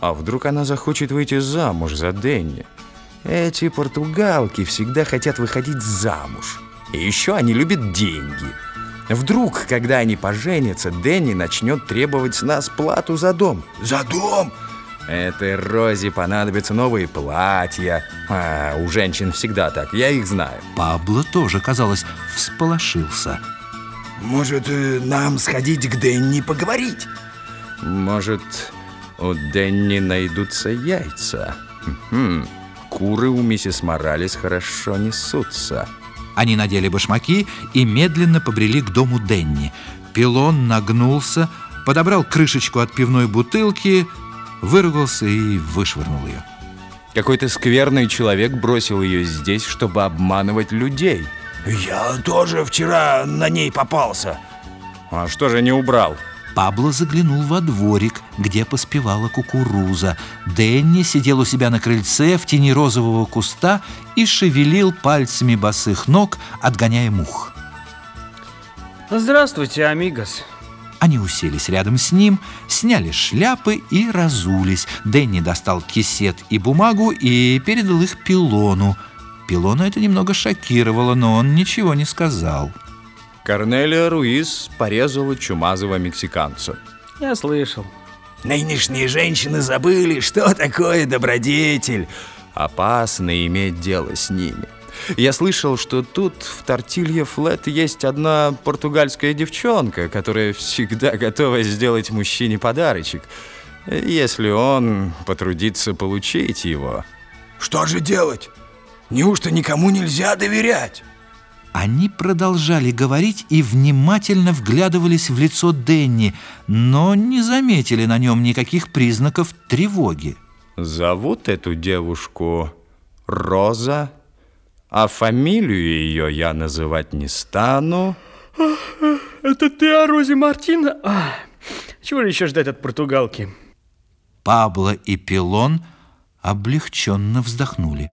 А вдруг она захочет выйти замуж за Денни? Эти португалки всегда хотят выходить замуж. И еще они любят деньги. Вдруг, когда они поженятся, Дэнни начнет требовать с нас плату за дом. За дом? Этой Розе понадобятся новые платья. А, у женщин всегда так, я их знаю. Пабло тоже, казалось, всполошился. Может, э, нам сходить к Дэнни поговорить? Может, у Дэнни найдутся яйца? Хм, куры у миссис Моралес хорошо несутся. Они надели башмаки и медленно побрели к дому Денни. Пилон нагнулся, подобрал крышечку от пивной бутылки, выругался и вышвырнул ее. Какой-то скверный человек бросил ее здесь, чтобы обманывать людей. Я тоже вчера на ней попался. А что же не убрал? Пабло заглянул во дворик, где поспевала кукуруза. Дэнни сидел у себя на крыльце в тени розового куста и шевелил пальцами босых ног, отгоняя мух. Здравствуйте, амигос. Они уселись рядом с ним, сняли шляпы и разулись. Дэнни достал кисет и бумагу и передал их Пилону. Пилона это немного шокировало, но он ничего не сказал. Корнелия Руис порезала чумазого мексиканца. Я слышал. Нынешние женщины забыли, что такое добродетель. Опасно иметь дело с ними. Я слышал, что тут в Тортилье Флет есть одна португальская девчонка, которая всегда готова сделать мужчине подарочек, если он потрудится получить его. Что же делать? Неужто никому нельзя доверять? Они продолжали говорить и внимательно вглядывались в лицо Денни, но не заметили на нем никаких признаков тревоги. Зовут эту девушку Роза, а фамилию ее я называть не стану. Это ты о Розе Мартина? А, чего еще ждать от португалки? Пабло и Пилон облегченно вздохнули.